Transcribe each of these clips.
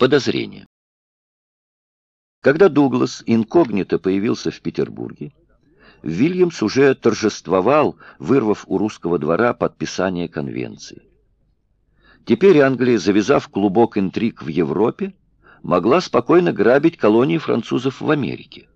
Подозрение. Когда Дуглас инкогнито появился в Петербурге, Вильямс уже торжествовал, вырвав у русского двора подписание конвенции. Теперь Англия, завязав клубок интриг в Европе, могла спокойно грабить колонии французов в Америке.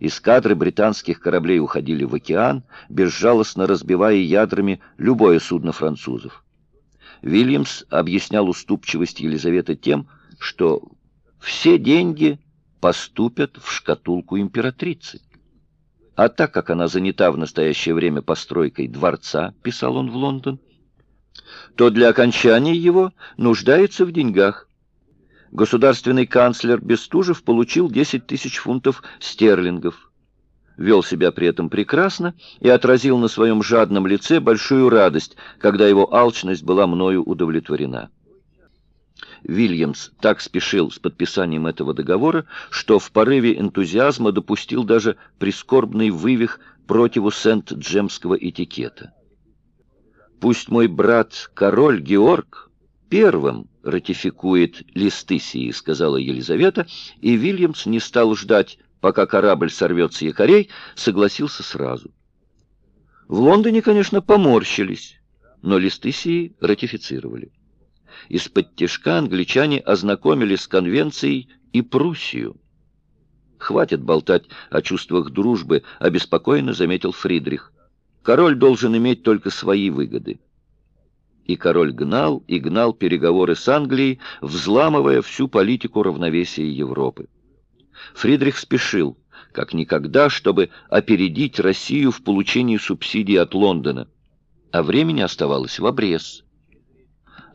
Эскадры британских кораблей уходили в океан, безжалостно разбивая ядрами любое судно французов. Вильямс объяснял уступчивость Елизаветы тем, что все деньги поступят в шкатулку императрицы. А так как она занята в настоящее время постройкой дворца, писал он в Лондон, то для окончания его нуждается в деньгах. Государственный канцлер Бестужев получил 10 тысяч фунтов стерлингов. Вел себя при этом прекрасно и отразил на своем жадном лице большую радость, когда его алчность была мною удовлетворена. Вильямс так спешил с подписанием этого договора, что в порыве энтузиазма допустил даже прискорбный вывих противу Сент-Джемского этикета. Пусть мой брат, король Георг, первым ратификует листы сии, сказала Елизавета, и Вильямс не стал ждать, пока корабль сорвется якорей, согласился сразу. В Лондоне, конечно, поморщились, но листы сии ратифицировали. Из-под тяжка англичане ознакомили с конвенцией и Пруссию. «Хватит болтать о чувствах дружбы», — обеспокоенно заметил Фридрих. «Король должен иметь только свои выгоды». И король гнал и гнал переговоры с Англией, взламывая всю политику равновесия Европы. Фридрих спешил, как никогда, чтобы опередить Россию в получении субсидий от Лондона, а времени оставалось в обрез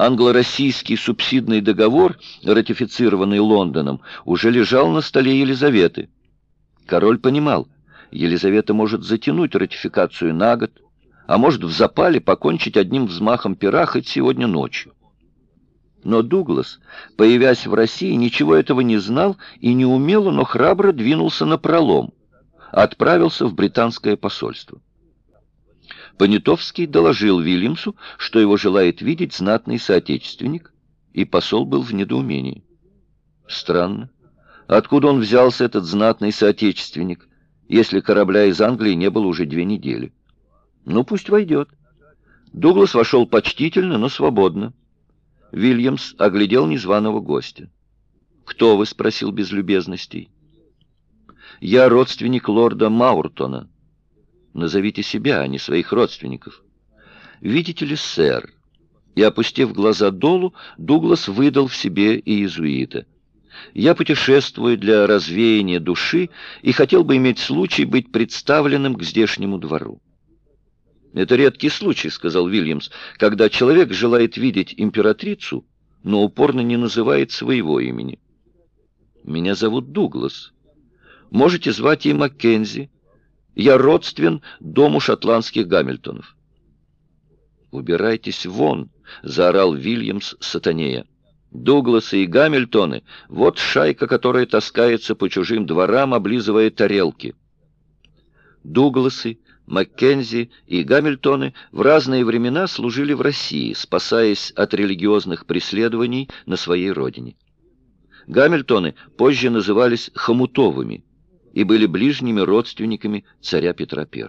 англо-российский субсидный договор, ратифицированный Лондоном, уже лежал на столе Елизаветы. Король понимал, Елизавета может затянуть ратификацию на год, а может в запале покончить одним взмахом пера хоть сегодня ночью. Но Дуглас, появясь в России, ничего этого не знал и неумело, но храбро двинулся на пролом, отправился в британское посольство. Понятовский доложил Вильямсу, что его желает видеть знатный соотечественник, и посол был в недоумении. Странно. Откуда он взялся, этот знатный соотечественник, если корабля из Англии не было уже две недели? Ну, пусть войдет. Дуглас вошел почтительно, но свободно. Вильямс оглядел незваного гостя. «Кто вы?» — спросил без любезностей. «Я родственник лорда Мауртона». Назовите себя, а не своих родственников. Видите ли, сэр, и, опустив глаза долу, Дуглас выдал в себе иезуита. Я путешествую для развеяния души и хотел бы иметь случай быть представленным к здешнему двору. «Это редкий случай», — сказал Вильямс, «когда человек желает видеть императрицу, но упорно не называет своего имени. Меня зовут Дуглас. Можете звать и Маккензи, я родствен дому шотландских Гамильтонов. «Убирайтесь вон!» — заорал Вильямс сатанея. «Дугласы и Гамильтоны — вот шайка, которая таскается по чужим дворам, облизывая тарелки». Дугласы, Маккензи и Гамильтоны в разные времена служили в России, спасаясь от религиозных преследований на своей родине. Гамильтоны позже назывались хомутовыми – и были ближними родственниками царя Петра I.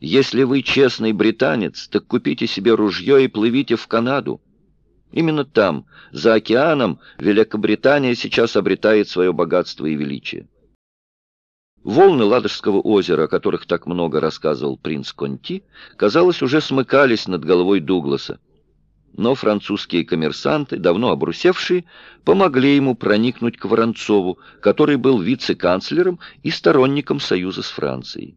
Если вы честный британец, так купите себе ружье и плывите в Канаду. Именно там, за океаном, Великобритания сейчас обретает свое богатство и величие. Волны Ладожского озера, о которых так много рассказывал принц Конти, казалось, уже смыкались над головой Дугласа но французские коммерсанты, давно обрусевшие, помогли ему проникнуть к Воронцову, который был вице-канцлером и сторонником союза с Францией.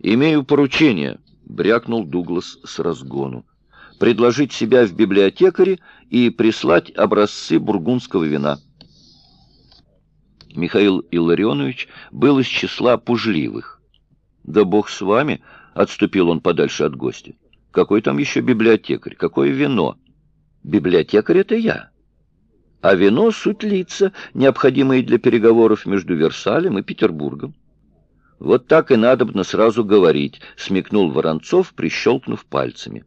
«Имею поручение», — брякнул Дуглас с разгону, «предложить себя в библиотекаре и прислать образцы бургундского вина». Михаил Илларионович был из числа пужливых. «Да бог с вами!» — отступил он подальше от гостя. Какой там еще библиотекарь? Какое вино? Библиотекарь — это я. А вино — суть лица, необходимые для переговоров между Версалем и Петербургом. Вот так и надобно сразу говорить, — смекнул Воронцов, прищелкнув пальцами.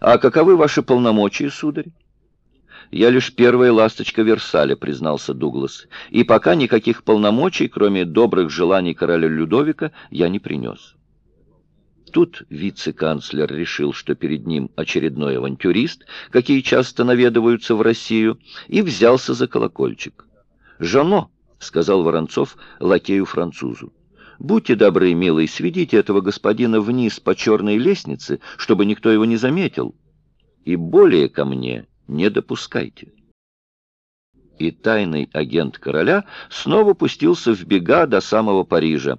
А каковы ваши полномочия, сударь? «Я лишь первая ласточка Версаля», — признался Дуглас. «И пока никаких полномочий, кроме добрых желаний короля Людовика, я не принес». Тут вице-канцлер решил, что перед ним очередной авантюрист, какие часто наведываются в Россию, и взялся за колокольчик. «Жано», — сказал Воронцов лакею-французу, — «будьте добры, милый, сведите этого господина вниз по черной лестнице, чтобы никто его не заметил, и более ко мне не допускайте». И тайный агент короля снова пустился в бега до самого Парижа,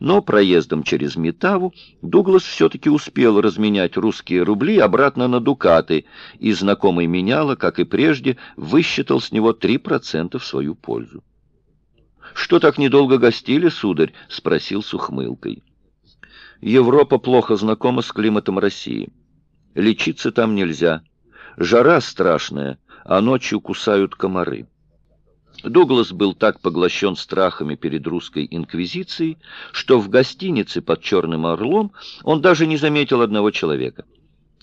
но проездом через Метаву Дуглас все-таки успел разменять русские рубли обратно на дукаты, и знакомый меняла, как и прежде, высчитал с него 3% в свою пользу. «Что так недолго гостили, сударь?» — спросил с ухмылкой. «Европа плохо знакома с климатом России. Лечиться там нельзя. Жара страшная, а ночью кусают комары». Дуглас был так поглощен страхами перед русской инквизицией, что в гостинице под Черным Орлом он даже не заметил одного человека.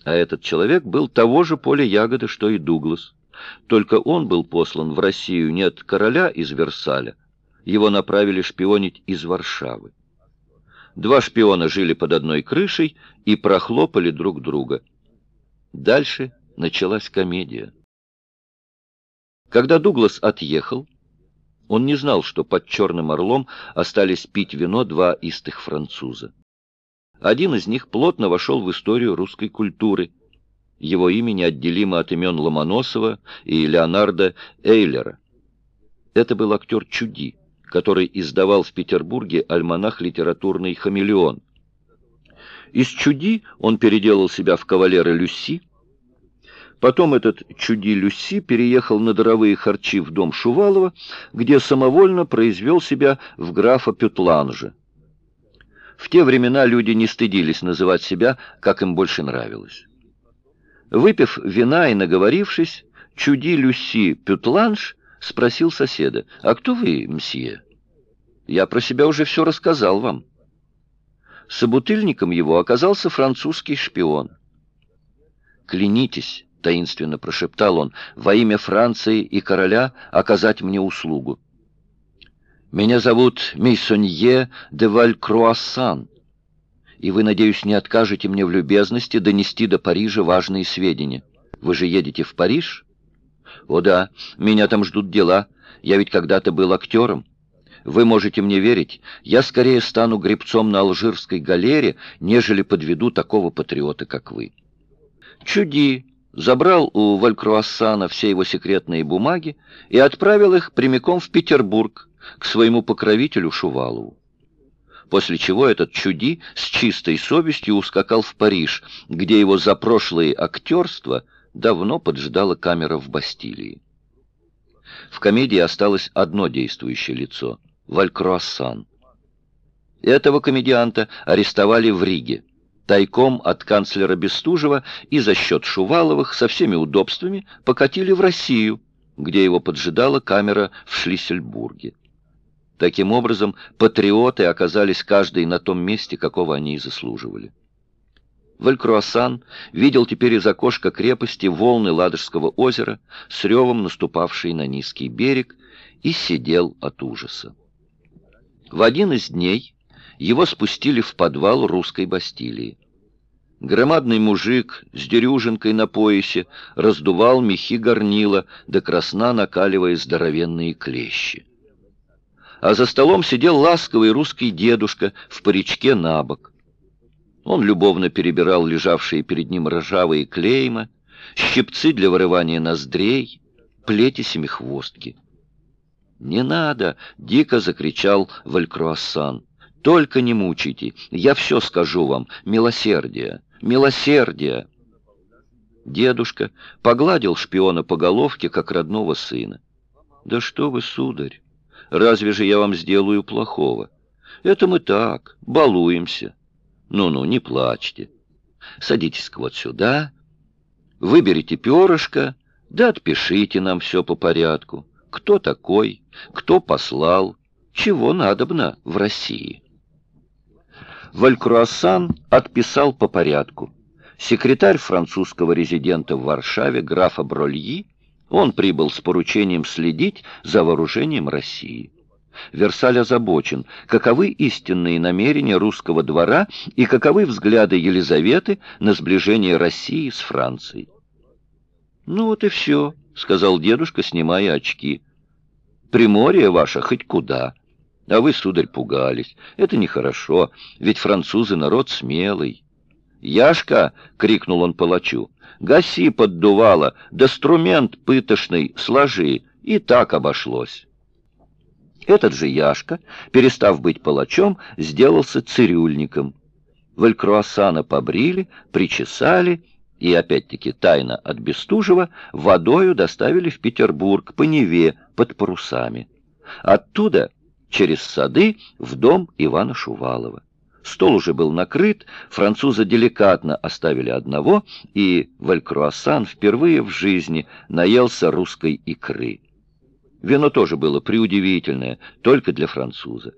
А этот человек был того же поля ягоды, что и Дуглас. Только он был послан в Россию не от короля из Версаля, его направили шпионить из Варшавы. Два шпиона жили под одной крышей и прохлопали друг друга. Дальше началась комедия. Когда Дуглас отъехал, он не знал, что под Черным Орлом остались пить вино два истых француза. Один из них плотно вошел в историю русской культуры. Его имя неотделимо от имен Ломоносова и Леонарда Эйлера. Это был актер Чуди, который издавал в Петербурге альманах «Литературный хамелеон». Из Чуди он переделал себя в кавалера Люси, Потом этот чуди Люси переехал на даровые харчи в дом Шувалова, где самовольно произвел себя в графа Пютланжа. В те времена люди не стыдились называть себя, как им больше нравилось. Выпив вина и наговорившись, чуди Люси Пютланж спросил соседа, «А кто вы, мсье?» «Я про себя уже все рассказал вам». Собутыльником его оказался французский шпион. «Клянитесь», таинственно прошептал он, во имя Франции и короля оказать мне услугу. Меня зовут Мейсонье де Валькруассан, и вы, надеюсь, не откажете мне в любезности донести до Парижа важные сведения. Вы же едете в Париж? О да, меня там ждут дела. Я ведь когда-то был актером. Вы можете мне верить, я скорее стану гребцом на алжирской галере, нежели подведу такого патриота, как вы. Чуди, забрал у Валькруассана все его секретные бумаги и отправил их прямиком в Петербург к своему покровителю Шувалову. После чего этот чуди с чистой совестью ускакал в Париж, где его за прошлые актерство давно поджидала камера в Бастилии. В комедии осталось одно действующее лицо — Валькруассан. Этого комедианта арестовали в Риге тайком от канцлера Бестужева и за счет Шуваловых со всеми удобствами покатили в Россию, где его поджидала камера в Шлиссельбурге. Таким образом, патриоты оказались каждый на том месте, какого они и заслуживали. Валькруассан видел теперь из окошка крепости волны Ладожского озера с ревом наступавшие на низкий берег и сидел от ужаса. В один из дней его спустили в подвал русской Бастилии. Громадный мужик с дерюжинкой на поясе раздувал мехи горнила, до красна накаливая здоровенные клещи. А за столом сидел ласковый русский дедушка в паричке на бок. Он любовно перебирал лежавшие перед ним ржавые клейма, щипцы для вырывания ноздрей, плети семихвостки. «Не надо!» — дико закричал Валькруассан. Только не мучайте, я все скажу вам, милосердие, милосердие. Дедушка погладил шпиона по головке, как родного сына. Да что вы, сударь, разве же я вам сделаю плохого? Это мы так, балуемся. Ну-ну, не плачьте. Садитесь-ка вот сюда, выберите перышко, да отпишите нам все по порядку. Кто такой, кто послал, чего надобно в России. Валькруассан отписал по порядку. Секретарь французского резидента в Варшаве, графа Брольи, Он прибыл с поручением следить за вооружением России. Версаль озабочен, каковы истинные намерения русского двора и каковы взгляды Елизаветы на сближение России с Францией. «Ну вот и все», — сказал дедушка, снимая очки. «Приморье ваше хоть куда. А вы, сударь, пугались. Это нехорошо, ведь французы народ смелый». «Яшка!» — крикнул он палачу. «Гаси поддувало, да струмент пытошный сложи». И так обошлось. Этот же Яшка, перестав быть палачом, сделался цирюльником. Валькруассана побрили, причесали и, опять-таки, тайно от Бестужева, водою доставили в Петербург по Неве под парусами. Оттуда через сады в дом Ивана Шувалова. Стол уже был накрыт, француза деликатно оставили одного, и Валькруассан впервые в жизни наелся русской икры. Вино тоже было преудивительное, только для француза.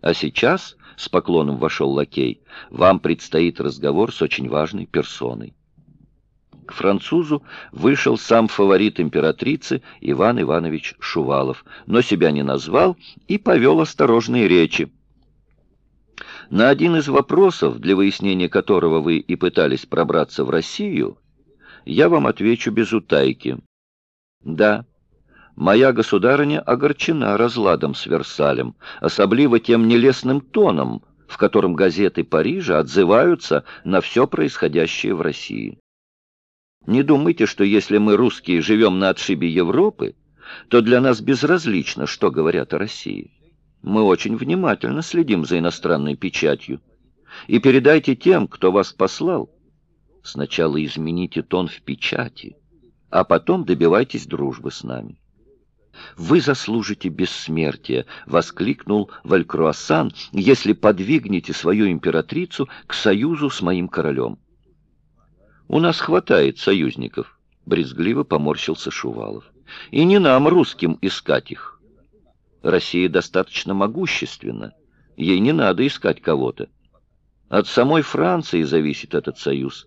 А сейчас, с поклоном вошел лакей, вам предстоит разговор с очень важной персоной. К французу вышел сам фаворит императрицы Иван Иванович Шувалов, но себя не назвал и повел осторожные речи. На один из вопросов, для выяснения которого вы и пытались пробраться в Россию, я вам отвечу без утайки. Да, моя государыня огорчена разладом с Версалем, особливо тем нелестным тоном, в котором газеты Парижа отзываются на все происходящее в России. Не думайте, что если мы, русские, живем на отшибе Европы, то для нас безразлично, что говорят о России. Мы очень внимательно следим за иностранной печатью. И передайте тем, кто вас послал. Сначала измените тон в печати, а потом добивайтесь дружбы с нами. «Вы заслужите бессмертия!» — воскликнул Валькруассан, «если подвигнете свою императрицу к союзу с моим королем». «У нас хватает союзников», — брезгливо поморщился Шувалов. «И не нам, русским, искать их». Россия достаточно могущественна. Ей не надо искать кого-то. От самой Франции зависит этот союз.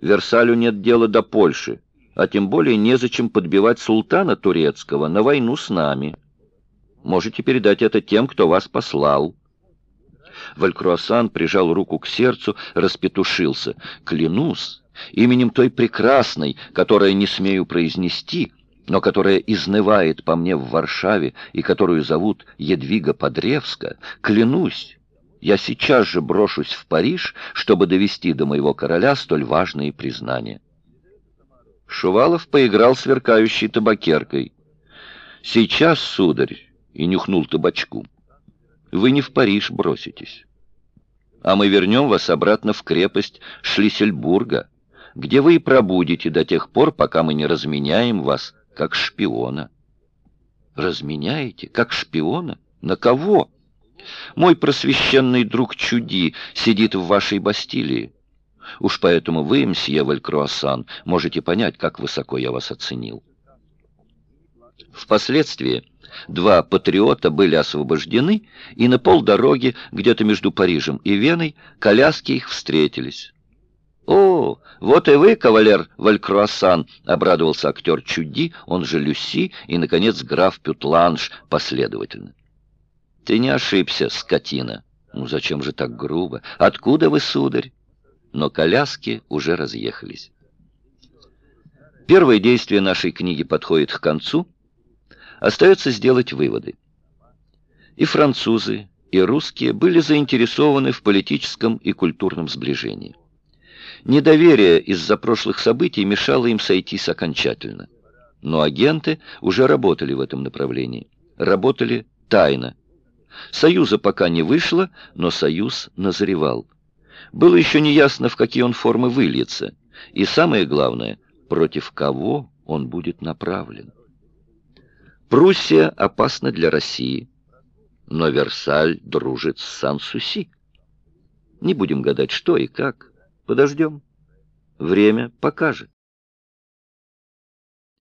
Версалю нет дела до Польши, а тем более незачем подбивать султана турецкого на войну с нами. Можете передать это тем, кто вас послал. Валькруасан прижал руку к сердцу, распетушился. «Клянусь, именем той прекрасной, которая не смею произнести», но которая изнывает по мне в Варшаве и которую зовут Едвига Подревска, клянусь, я сейчас же брошусь в Париж, чтобы довести до моего короля столь важные признания. Шувалов поиграл сверкающей табакеркой. «Сейчас, сударь», — и нюхнул табачку, — «вы не в Париж броситесь, а мы вернем вас обратно в крепость Шлиссельбурга, где вы и пробудете до тех пор, пока мы не разменяем вас как шпиона. Разменяете, как шпиона? На кого? Мой просвещенный друг Чуди сидит в вашей Бастилии. Уж поэтому вы, мсье Валькруассан, можете понять, как высоко я вас оценил. Впоследствии два патриота были освобождены, и на полдороги, где-то между Парижем и Веной, коляски их встретились. «О, вот и вы, кавалер Валькруассан!» — обрадовался актер Чуди, он же Люси, и, наконец, граф Пютланш последовательно. «Ты не ошибся, скотина!» «Ну зачем же так грубо? Откуда вы, сударь?» Но коляски уже разъехались. Первое действие нашей книги подходит к концу. Остается сделать выводы. И французы, и русские были заинтересованы в политическом и культурном сближении. Недоверие из-за прошлых событий мешало им сойтись окончательно. Но агенты уже работали в этом направлении. Работали тайно. Союза пока не вышло, но союз назревал. Было еще неясно, в какие он формы выльется. И самое главное, против кого он будет направлен. Пруссия опасна для России, но Версаль дружит с Сан-Суси. Не будем гадать, что и как. Подождем. Время покажет.